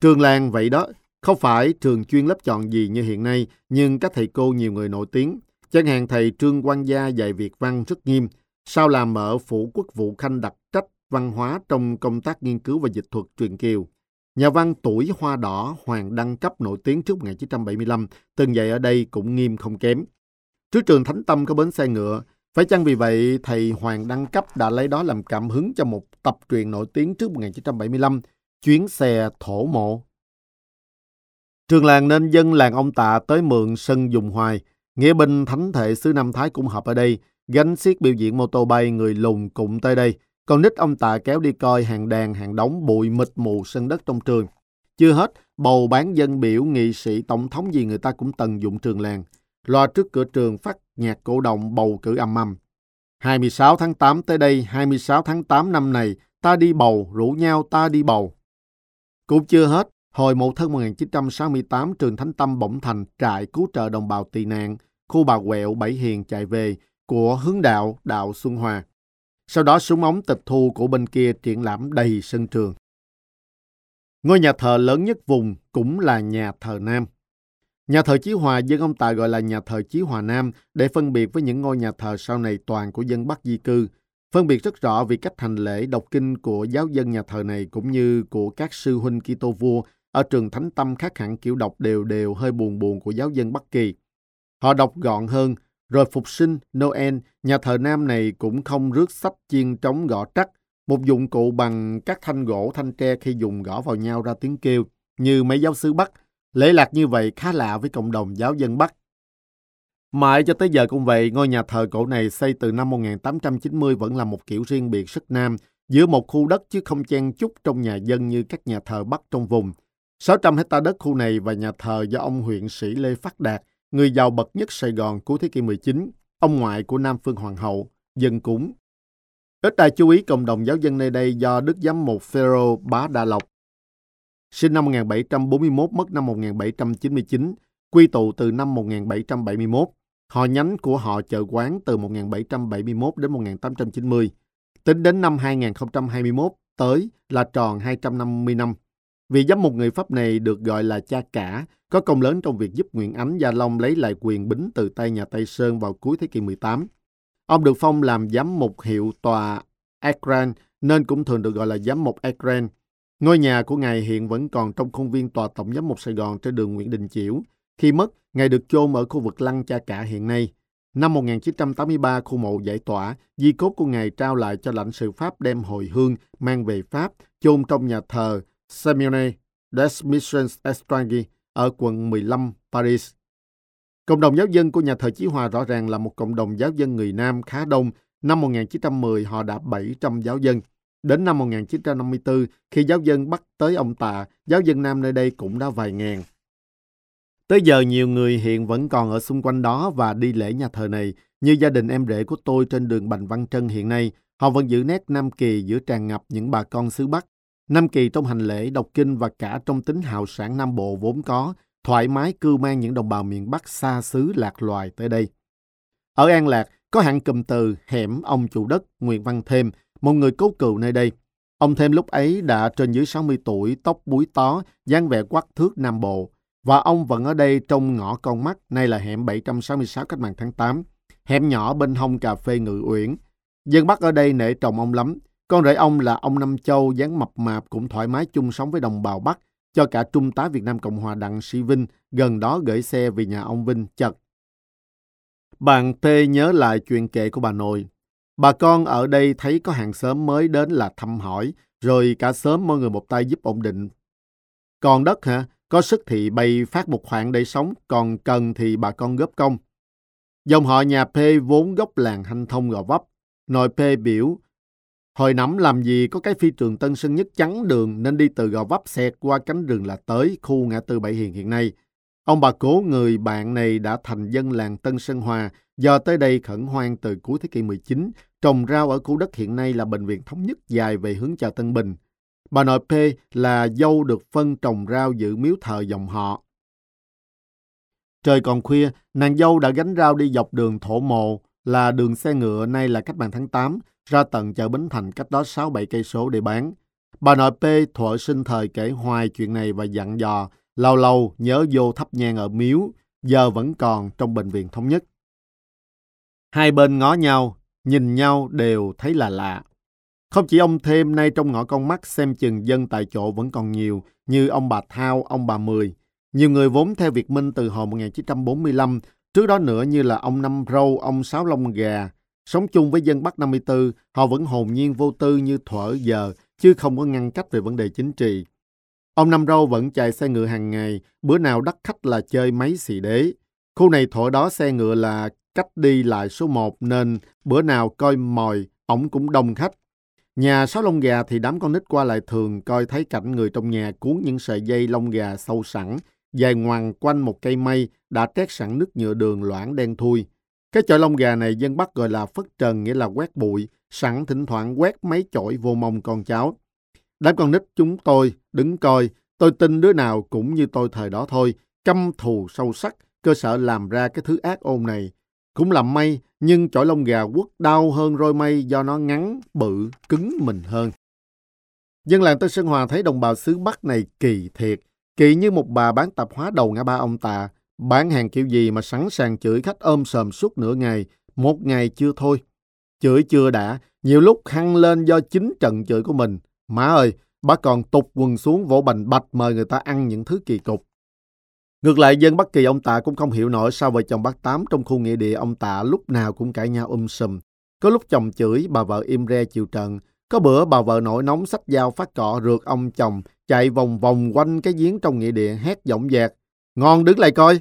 Trường làng vậy đó, không phải trường chuyên lớp chọn gì như hiện nay, nhưng các thầy cô nhiều người nổi tiếng. Chẳng hạn thầy Trương Quang Gia dạy Việt văn rất nghiêm, sau làm ở Phủ Quốc vụ Khanh đặc trách văn hóa trong công tác nghiên cứu và dịch thuật truyền kiều. Nhà văn tuổi hoa đỏ Hoàng Đăng Cấp nổi tiếng trước 1975, từng dạy ở đây cũng nghiêm không kém. Trước trường Thánh Tâm có bến xe ngựa, phải chăng vì vậy thầy Hoàng Đăng Cấp đã lấy đó làm cảm hứng cho một tập truyện nổi tiếng trước 1975, Chuyến xe thổ mộ. Trường làng nên dân làng ông Tạ tới mượn sân dùng hoài, nghĩa binh thánh thể xứ Nam Thái cũng họp ở đây, gánh xiết biểu diễn mô tô bay người lùn cũng tới đây, Còn nít ông tạ kéo đi coi hàng đàn hàng đóng bụi mịt mù sân đất trong trường. Chưa hết, bầu bán dân biểu, nghị sĩ, tổng thống gì người ta cũng tận dụng trường làng. Loa trước cửa trường phát nhạc cổ động bầu cử âm âm. 26 tháng 8 tới đây, 26 tháng 8 năm này, ta đi bầu, rủ nhau ta đi bầu. Cũng chưa hết, hồi một thân 1968 trường Thánh Tâm bỗng thành trại cứu trợ đồng bào tị nạn, khu bà quẹo Bảy Hiền chạy về của hướng đạo đạo Xuân Hòa. Sau đó súng ống tịch thu của bên kia triển lãm đầy sân trường. Ngôi nhà thờ lớn nhất vùng cũng là nhà thờ Nam. Nhà thờ Chí Hòa dân ông Tài gọi là nhà thờ Chí Hòa Nam để phân biệt với những ngôi nhà thờ sau này toàn của dân Bắc di cư. Phân biệt rất rõ vì cách hành lễ đọc kinh của giáo dân nhà thờ này cũng như của các sư huynh Kitô vua ở trường Thánh Tâm khác hẳn kiểu đọc đều đều hơi buồn buồn của giáo dân Bắc Kỳ. Họ đọc gọn hơn, rồi phục sinh, Noel, nhà thờ nam này cũng không rước sách chiên trống gõ trắc, một dụng cụ bằng các thanh gỗ thanh tre khi dùng gõ vào nhau ra tiếng kêu, như mấy giáo sứ Bắc. Lễ lạc như vậy khá lạ với cộng đồng giáo dân Bắc. Mãi cho tới giờ cũng vậy, ngôi nhà thờ cổ này xây từ năm 1890 vẫn là một kiểu riêng biệt sức nam, giữa một khu đất chứ không chen chúc trong nhà dân như các nhà thờ Bắc trong vùng. 600 hecta đất khu này và nhà thờ do ông huyện sĩ Lê Phát Đạt, người giàu bậc nhất Sài Gòn cuối thế kỷ 19, ông ngoại của Nam Phương Hoàng hậu, dân cúng. Ít ai chú ý cộng đồng giáo dân nơi đây do Đức Giám mục Phêrô Bá Đa Lộc, sinh năm 1741, mất năm 1799, quy tụ từ năm 1771. Họ nhánh của họ chợ quán từ 1771 đến 1890. Tính đến năm 2021 tới là tròn 250 năm. Vị giám mục người Pháp này được gọi là cha cả, có công lớn trong việc giúp Nguyễn Ánh Gia Long lấy lại quyền bính từ tay nhà Tây Sơn vào cuối thế kỷ 18. Ông được phong làm giám mục hiệu tòa Akran nên cũng thường được gọi là giám mục Akran. Ngôi nhà của ngài hiện vẫn còn trong khuôn viên tòa tổng giám mục Sài Gòn trên đường Nguyễn Đình Chiểu. Khi mất, ngài được chôn ở khu vực lăng cha cả hiện nay. Năm 1983, khu mộ giải tỏa, di cốt của ngài trao lại cho lãnh sự Pháp đem hồi hương mang về Pháp, chôn trong nhà thờ Simeone des Missions Estrangers ở quận 15, Paris. Cộng đồng giáo dân của nhà thờ Chí Hòa rõ ràng là một cộng đồng giáo dân người Nam khá đông. Năm 1910 họ đã 700 giáo dân. Đến năm 1954, khi giáo dân bắt tới ông Tạ, giáo dân Nam nơi đây cũng đã vài ngàn. Tới giờ nhiều người hiện vẫn còn ở xung quanh đó và đi lễ nhà thờ này, như gia đình em rể của tôi trên đường Bành Văn Trân hiện nay. Họ vẫn giữ nét Nam Kỳ giữa tràn ngập những bà con xứ Bắc. Nam Kỳ trong hành lễ, đọc kinh và cả trong tính hào sản Nam Bộ vốn có, thoải mái cưu mang những đồng bào miền Bắc xa xứ lạc loài tới đây. Ở An Lạc, có hạng cụm từ hẻm ông chủ đất Nguyễn Văn Thêm, một người cố cựu nơi đây. Ông Thêm lúc ấy đã trên dưới 60 tuổi, tóc búi tó, dáng vẻ quắc thước Nam Bộ. Và ông vẫn ở đây trong ngõ con mắt, nay là hẻm 766 cách mạng tháng 8. Hẻm nhỏ bên hông cà phê Ngự Uyển. Dân Bắc ở đây nể trọng ông lắm. Con rể ông là ông Năm Châu, dáng mập mạp cũng thoải mái chung sống với đồng bào Bắc, cho cả Trung tá Việt Nam Cộng Hòa Đặng Sĩ Vinh gần đó gửi xe về nhà ông Vinh chật. Bạn T nhớ lại chuyện kể của bà nội. Bà con ở đây thấy có hàng xóm mới đến là thăm hỏi, rồi cả sớm mọi người một tay giúp ổn định. Còn đất hả? Có sức thì bày phát một khoản để sống, còn cần thì bà con góp công. Dòng họ nhà P vốn gốc làng hanh thông gò vấp. Nội P biểu, hồi nắm làm gì có cái phi trường Tân Sơn Nhất chắn đường nên đi từ gò vấp xẹt qua cánh rừng là tới khu ngã tư Bảy Hiền hiện nay. Ông bà cố người bạn này đã thành dân làng Tân Sơn Hòa do tới đây khẩn hoang từ cuối thế kỷ 19, trồng rau ở khu đất hiện nay là bệnh viện thống nhất dài về hướng chợ Tân Bình. Bà nội P là dâu được phân trồng rau giữ miếu thờ dòng họ. Trời còn khuya, nàng dâu đã gánh rau đi dọc đường thổ mộ, là đường xe ngựa nay là cách mạng tháng 8, ra tận chợ Bến Thành cách đó 6-7 cây số để bán. Bà nội P thuở sinh thời kể hoài chuyện này và dặn dò, lâu lâu nhớ vô thắp nhang ở miếu, giờ vẫn còn trong bệnh viện thống nhất. Hai bên ngó nhau, nhìn nhau đều thấy là lạ. Không chỉ ông Thêm nay trong ngõ con mắt xem chừng dân tại chỗ vẫn còn nhiều, như ông bà Thao, ông bà Mười. Nhiều người vốn theo Việt Minh từ hồi 1945, trước đó nữa như là ông Năm Râu, ông Sáu Long Gà. Sống chung với dân Bắc 54, họ vẫn hồn nhiên vô tư như thuở giờ, chứ không có ngăn cách về vấn đề chính trị. Ông Năm Râu vẫn chạy xe ngựa hàng ngày, bữa nào đắt khách là chơi máy xì đế. Khu này thuở đó xe ngựa là cách đi lại số 1 nên bữa nào coi mồi, ổng cũng đông khách. Nhà sáu lông gà thì đám con nít qua lại thường coi thấy cảnh người trong nhà cuốn những sợi dây lông gà sâu sẵn, dài ngoằn quanh một cây mây đã trét sẵn nước nhựa đường loãng đen thui. Cái chọi lông gà này dân Bắc gọi là phất trần nghĩa là quét bụi, sẵn thỉnh thoảng quét mấy chổi vô mông con cháu. Đám con nít chúng tôi đứng coi, tôi tin đứa nào cũng như tôi thời đó thôi, căm thù sâu sắc, cơ sở làm ra cái thứ ác ôn này. Cũng làm may, nhưng chổi lông gà quất đau hơn roi mây do nó ngắn, bự, cứng mình hơn. Dân làng Tân Sơn Hòa thấy đồng bào xứ Bắc này kỳ thiệt, kỳ như một bà bán tạp hóa đầu ngã ba ông tà, bán hàng kiểu gì mà sẵn sàng chửi khách ôm sờm suốt nửa ngày, một ngày chưa thôi. Chửi chưa đã, nhiều lúc hăng lên do chính trận chửi của mình. Má ơi, bà còn tục quần xuống vỗ bành bạch mời người ta ăn những thứ kỳ cục. Ngược lại, dân Bắc Kỳ ông Tạ cũng không hiểu nổi sao vợ chồng bác Tám trong khu nghĩa địa ông Tạ lúc nào cũng cãi nhau um sùm. Có lúc chồng chửi, bà vợ im re chịu trận. Có bữa bà vợ nổi nóng sách dao phát cọ rượt ông chồng, chạy vòng vòng quanh cái giếng trong nghĩa địa hét giọng dẹt. Ngon đứng lại coi.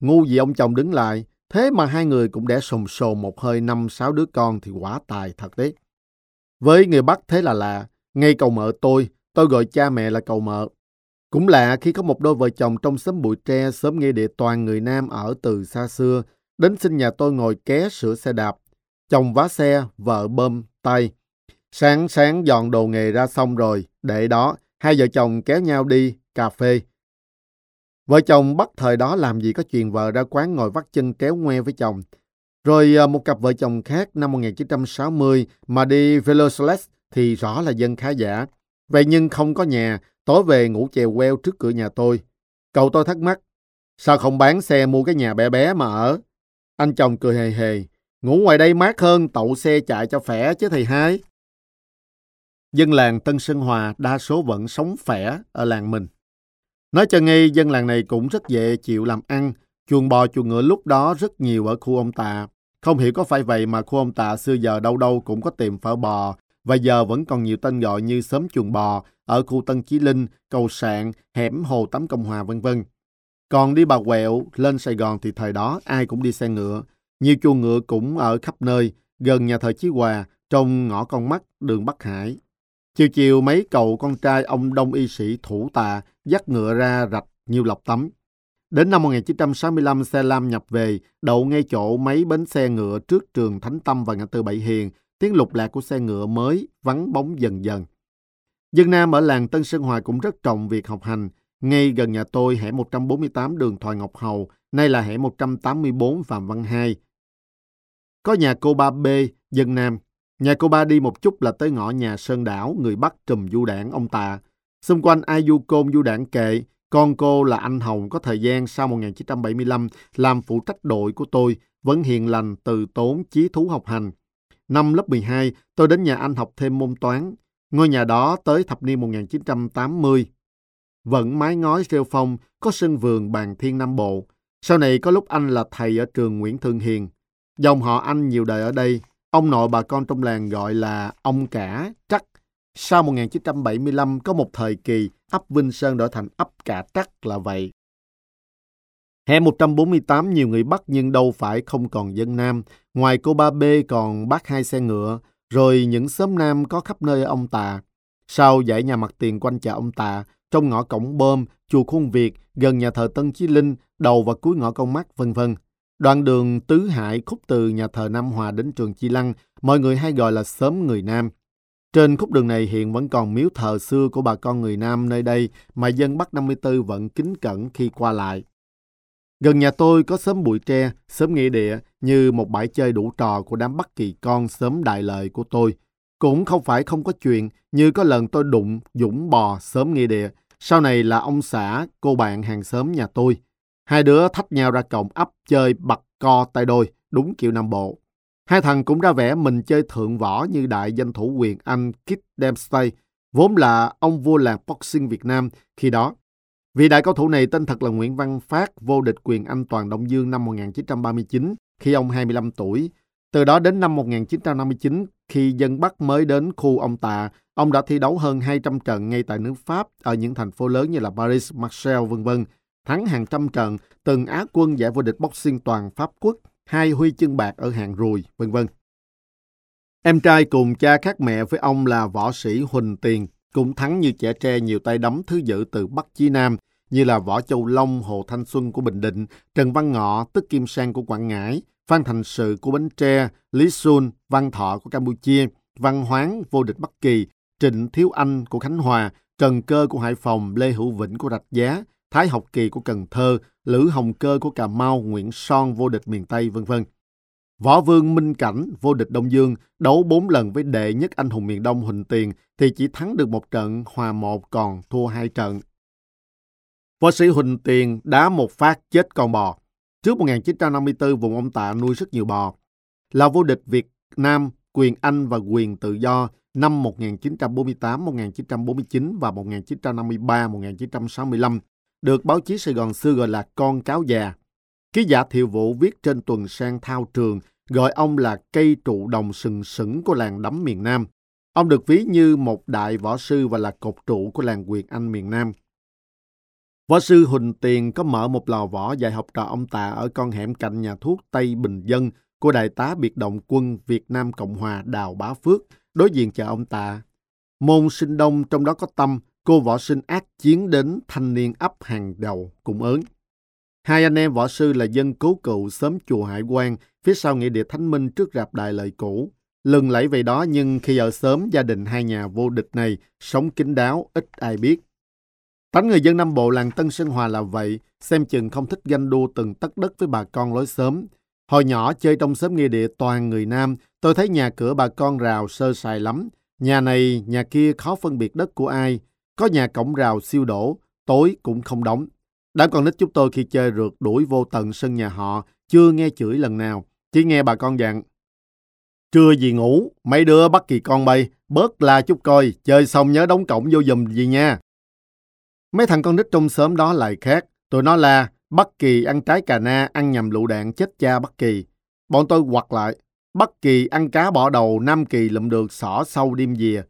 Ngu gì ông chồng đứng lại, thế mà hai người cũng đẻ sồn sồn một hơi năm sáu đứa con thì quả tài thật đấy. Với người Bắc thế là lạ, ngay cầu mợ tôi, tôi gọi cha mẹ là cầu mợ. Cũng lạ khi có một đôi vợ chồng trong xóm bụi tre, sớm nghe địa toàn người Nam ở từ xa xưa, đến xin nhà tôi ngồi ké sửa xe đạp. Chồng vá xe, vợ bơm tay. Sáng sáng dọn đồ nghề ra xong rồi, để đó, hai vợ chồng kéo nhau đi, cà phê. Vợ chồng bắt thời đó làm gì có chuyện vợ ra quán ngồi vắt chân kéo ngoe với chồng. Rồi à, một cặp vợ chồng khác năm 1960 mà đi Veloceles thì rõ là dân khá giả. Vậy nhưng không có nhà, tối về ngủ chèo queo trước cửa nhà tôi. Cậu tôi thắc mắc, sao không bán xe mua cái nhà bé bé mà ở? Anh chồng cười hề hề, ngủ ngoài đây mát hơn tậu xe chạy cho khỏe chứ thầy hai. Dân làng Tân Sơn Hòa đa số vẫn sống khỏe ở làng mình. Nói cho ngay, dân làng này cũng rất dễ chịu làm ăn. Chuồng bò chuồng ngựa lúc đó rất nhiều ở khu ông Tạ. Không hiểu có phải vậy mà khu ông Tạ xưa giờ đâu đâu cũng có tiệm phở bò và giờ vẫn còn nhiều tên gọi như xóm chuồng bò ở khu Tân Chí Linh, cầu sạn, hẻm Hồ Tắm Cộng Hòa vân vân. Còn đi bà quẹo lên Sài Gòn thì thời đó ai cũng đi xe ngựa. Nhiều chuồng ngựa cũng ở khắp nơi, gần nhà thờ Chí Hòa, trong ngõ con mắt, đường Bắc Hải. Chiều chiều mấy cậu con trai ông đông y sĩ thủ tà dắt ngựa ra rạch nhiều lọc tắm. Đến năm 1965, xe lam nhập về, đậu ngay chỗ mấy bến xe ngựa trước trường Thánh Tâm và ngã tư Bảy Hiền, tiếng lục lạc của xe ngựa mới vắng bóng dần dần. Dân Nam ở làng Tân Sơn Hòa cũng rất trọng việc học hành. Ngay gần nhà tôi, hẻm 148 đường Thoại Ngọc Hầu, nay là hẻm 184 Phạm Văn Hai. Có nhà cô ba B, dân Nam. Nhà cô ba đi một chút là tới ngõ nhà Sơn Đảo, người Bắc trùm du đảng ông Tạ. Xung quanh ai du côn du đảng kệ, con cô là anh Hồng có thời gian sau 1975 làm phụ trách đội của tôi, vẫn hiền lành, từ tốn, chí thú học hành. Năm lớp 12, tôi đến nhà anh học thêm môn toán. Ngôi nhà đó tới thập niên 1980. Vẫn mái ngói rêu phong, có sân vườn bàn thiên Nam Bộ. Sau này có lúc anh là thầy ở trường Nguyễn Thương Hiền. Dòng họ anh nhiều đời ở đây. Ông nội bà con trong làng gọi là ông cả, trắc. Sau 1975 có một thời kỳ ấp Vinh Sơn đổi thành ấp cả trắc là vậy. Hè 148 nhiều người bắt nhưng đâu phải không còn dân Nam. Ngoài cô ba B còn bắt hai xe ngựa, rồi những xóm Nam có khắp nơi ở ông Tà. Sau dãy nhà mặt tiền quanh chợ ông Tà, trong ngõ cổng bơm, chùa Khuôn Việt, gần nhà thờ Tân Chí Linh, đầu và cuối ngõ công mắt, vân vân. Đoạn đường Tứ Hải khúc từ nhà thờ Nam Hòa đến trường Chi Lăng, mọi người hay gọi là xóm người Nam. Trên khúc đường này hiện vẫn còn miếu thờ xưa của bà con người Nam nơi đây mà dân Bắc 54 vẫn kính cẩn khi qua lại. Gần nhà tôi có xóm bụi tre, xóm nghĩa địa như một bãi chơi đủ trò của đám Bắc Kỳ con xóm đại lợi của tôi. Cũng không phải không có chuyện như có lần tôi đụng Dũng bò xóm nghĩa địa. Sau này là ông xã, cô bạn hàng xóm nhà tôi. Hai đứa thách nhau ra cổng ấp chơi bật co tay đôi, đúng kiểu Nam Bộ. Hai thằng cũng ra vẻ mình chơi thượng võ như đại danh thủ quyền Anh Kit Dempsey, vốn là ông vua làng boxing Việt Nam khi đó. Vị đại cao thủ này tên thật là Nguyễn Văn Phát, vô địch quyền Anh toàn Đông Dương năm 1939 khi ông 25 tuổi. Từ đó đến năm 1959, khi dân Bắc mới đến khu ông Tạ, ông đã thi đấu hơn 200 trận ngay tại nước Pháp ở những thành phố lớn như là Paris, Marseille, vân vân, thắng hàng trăm trận, từng Á quân giải vô địch boxing toàn Pháp quốc, hai huy chương bạc ở hạng rùi, vân vân. Em trai cùng cha khác mẹ với ông là võ sĩ Huỳnh Tiền, cũng thắng như trẻ tre nhiều tay đấm thứ dự từ Bắc chí Nam, như là Võ Châu Long, Hồ Thanh Xuân của Bình Định, Trần Văn Ngọ, Tức Kim Sang của Quảng Ngãi, Phan Thành Sự của Bến Tre, Lý Xuân, Văn Thọ của Campuchia, Văn Hoáng, vô địch Bắc Kỳ, Trịnh Thiếu Anh của Khánh Hòa, Trần Cơ của Hải Phòng, Lê Hữu Vĩnh của Rạch Giá, Thái Học Kỳ của Cần Thơ, Lữ Hồng Cơ của Cà Mau, Nguyễn Son vô địch miền Tây, vân vân. Võ Vương Minh Cảnh, vô địch Đông Dương, đấu 4 lần với đệ nhất anh hùng miền Đông Huỳnh Tiền thì chỉ thắng được một trận, hòa một còn thua hai trận. Võ sĩ Huỳnh Tiền đá một phát chết con bò. Trước 1954, vùng ông Tạ nuôi rất nhiều bò. Là vô địch Việt Nam, quyền Anh và quyền tự do năm 1948, 1949 và 1953, 1965 được báo chí Sài Gòn xưa gọi là con cáo già. Ký giả Thiệu Vũ viết trên tuần sang thao trường gọi ông là cây trụ đồng sừng sững của làng đấm miền Nam. Ông được ví như một đại võ sư và là cột trụ của làng quyền Anh miền Nam. Võ sư Huỳnh Tiền có mở một lò võ dạy học trò ông Tạ ở con hẻm cạnh nhà thuốc Tây Bình Dân của đại tá biệt động quân Việt Nam Cộng Hòa Đào Bá Phước, đối diện chợ ông Tạ. Môn sinh đông trong đó có Tâm cô võ sinh ác chiến đến thanh niên ấp hàng đầu cũng ớn. Hai anh em võ sư là dân cố cựu sớm chùa Hải Quan, phía sau nghĩa địa Thánh Minh trước rạp đại lợi cũ. Lừng lẫy về đó nhưng khi ở sớm gia đình hai nhà vô địch này sống kín đáo, ít ai biết. Tánh người dân Nam Bộ làng Tân Sơn Hòa là vậy, xem chừng không thích ganh đua từng tất đất với bà con lối sớm. Hồi nhỏ chơi trong xóm nghĩa địa toàn người Nam, tôi thấy nhà cửa bà con rào sơ sài lắm. Nhà này, nhà kia khó phân biệt đất của ai. Có nhà cổng rào siêu đổ, tối cũng không đóng. Đám con nít chúng tôi khi chơi rượt đuổi vô tận sân nhà họ, chưa nghe chửi lần nào, chỉ nghe bà con dặn. Trưa gì ngủ, mấy đứa bắt kỳ con bay, bớt la chút coi, chơi xong nhớ đóng cổng vô giùm gì nha. Mấy thằng con nít trong xóm đó lại khác, tụi nó la, bắt Kỳ ăn trái cà na, ăn nhầm lựu đạn chết cha bắt Kỳ. Bọn tôi quặt lại, bắt Kỳ ăn cá bỏ đầu, Nam Kỳ lụm được xỏ sâu đêm dìa.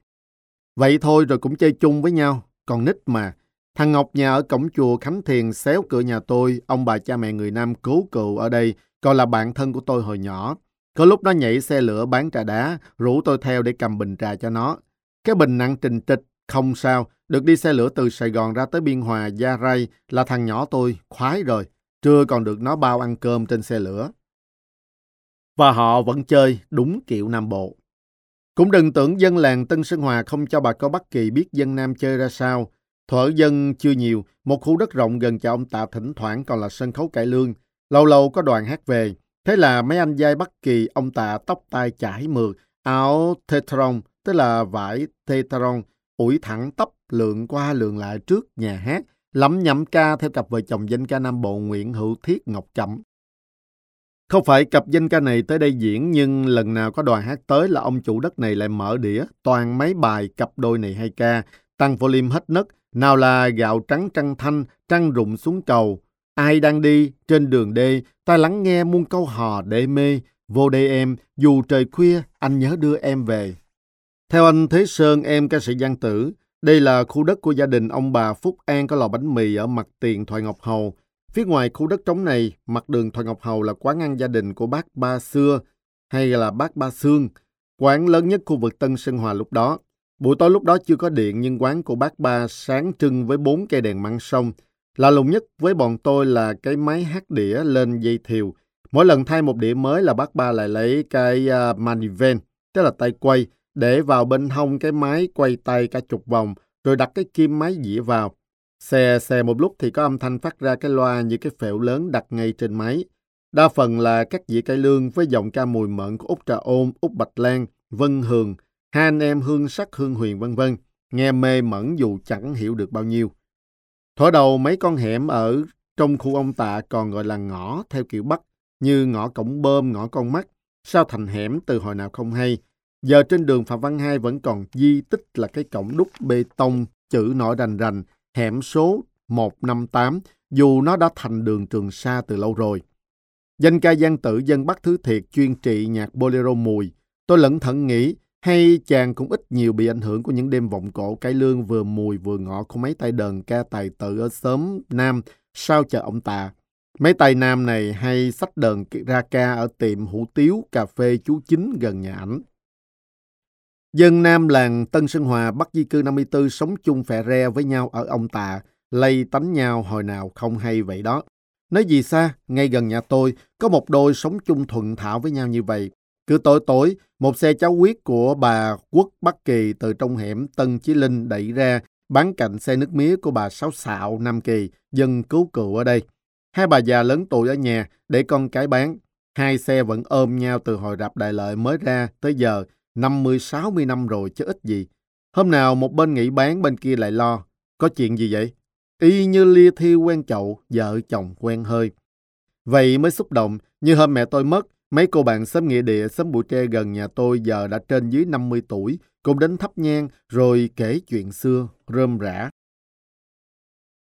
Vậy thôi rồi cũng chơi chung với nhau, còn nít mà. Thằng Ngọc nhà ở cổng chùa Khánh Thiền xéo cửa nhà tôi, ông bà cha mẹ người Nam cứu cựu ở đây, còn là bạn thân của tôi hồi nhỏ. Có lúc nó nhảy xe lửa bán trà đá, rủ tôi theo để cầm bình trà cho nó. Cái bình nặng trình trịch, không sao, được đi xe lửa từ Sài Gòn ra tới Biên Hòa, Gia Rai là thằng nhỏ tôi, khoái rồi. Trưa còn được nó bao ăn cơm trên xe lửa. Và họ vẫn chơi đúng kiểu Nam Bộ. Cũng đừng tưởng dân làng Tân Sơn Hòa không cho bà con Bắc Kỳ biết dân Nam chơi ra sao. Thuở dân chưa nhiều, một khu đất rộng gần chợ ông Tạ thỉnh thoảng còn là sân khấu cải lương. Lâu lâu có đoàn hát về. Thế là mấy anh giai Bắc Kỳ, ông Tạ tóc tai chải mượt, áo tetron, tức là vải tetron, ủi thẳng tóc lượn qua lượn lại trước nhà hát, lẩm nhẩm ca theo cặp vợ chồng danh ca Nam Bộ Nguyễn Hữu Thiết Ngọc Cẩm. Không phải cặp danh ca này tới đây diễn nhưng lần nào có đoàn hát tới là ông chủ đất này lại mở đĩa toàn mấy bài cặp đôi này hay ca, tăng volume hết nấc, nào là gạo trắng trăng thanh, trăng rụng xuống cầu, ai đang đi trên đường đê, ta lắng nghe muôn câu hò để mê, vô đây em, dù trời khuya, anh nhớ đưa em về. Theo anh Thế Sơn, em ca sĩ Giang Tử, đây là khu đất của gia đình ông bà Phúc An có lò bánh mì ở mặt tiền Thoại Ngọc Hầu. Phía ngoài khu đất trống này, mặt đường Thoại Ngọc Hầu là quán ăn gia đình của bác Ba Xưa hay là bác Ba Sương, quán lớn nhất khu vực Tân Sơn Hòa lúc đó. Buổi tối lúc đó chưa có điện nhưng quán của bác Ba sáng trưng với bốn cây đèn măng sông. Lạ lùng nhất với bọn tôi là cái máy hát đĩa lên dây thiều. Mỗi lần thay một đĩa mới là bác Ba lại lấy cái à, uh, manivent, tức là tay quay, để vào bên hông cái máy quay tay cả chục vòng, rồi đặt cái kim máy dĩa vào. Xe xe một lúc thì có âm thanh phát ra cái loa như cái phễu lớn đặt ngay trên máy. Đa phần là các dĩa cải lương với giọng ca mùi mận của Úc Trà ôm Úc Bạch Lan, Vân Hường, hai anh em Hương Sắc Hương Huyền vân vân nghe mê mẩn dù chẳng hiểu được bao nhiêu. Thổi đầu mấy con hẻm ở trong khu ông tạ còn gọi là ngõ theo kiểu Bắc, như ngõ cổng bơm, ngõ con mắt, sao thành hẻm từ hồi nào không hay, Giờ trên đường Phạm Văn Hai vẫn còn di tích là cái cổng đúc bê tông, chữ nổi rành rành, hẻm số 158, dù nó đã thành đường Trường Sa từ lâu rồi. Danh ca gian tử dân Bắc Thứ Thiệt chuyên trị nhạc bolero mùi. Tôi lẩn thận nghĩ, hay chàng cũng ít nhiều bị ảnh hưởng của những đêm vọng cổ cải lương vừa mùi vừa ngọ của mấy tay đờn ca tài tử ở xóm Nam, sao chờ ông tà. Mấy tay nam này hay sách đờn ra ca ở tiệm hủ tiếu cà phê chú chính gần nhà ảnh. Dân Nam làng Tân Sơn Hòa, bắt Di cư 54 sống chung phè re với nhau ở ông Tạ, lây tánh nhau hồi nào không hay vậy đó. Nói gì xa, ngay gần nhà tôi, có một đôi sống chung thuận thảo với nhau như vậy. Cứ tối tối, một xe cháu huyết của bà Quốc Bắc Kỳ từ trong hẻm Tân Chí Linh đẩy ra, bán cạnh xe nước mía của bà Sáu Xạo Nam Kỳ, dân cứu cựu ở đây. Hai bà già lớn tuổi ở nhà để con cái bán. Hai xe vẫn ôm nhau từ hồi rạp đại lợi mới ra tới giờ, 50-60 năm rồi chứ ít gì. Hôm nào một bên nghỉ bán bên kia lại lo. Có chuyện gì vậy? Y như lia thi quen chậu, vợ chồng quen hơi. Vậy mới xúc động, như hôm mẹ tôi mất, mấy cô bạn xóm nghĩa địa, xóm bụi tre gần nhà tôi giờ đã trên dưới 50 tuổi, cùng đến thắp nhang rồi kể chuyện xưa, rơm rã.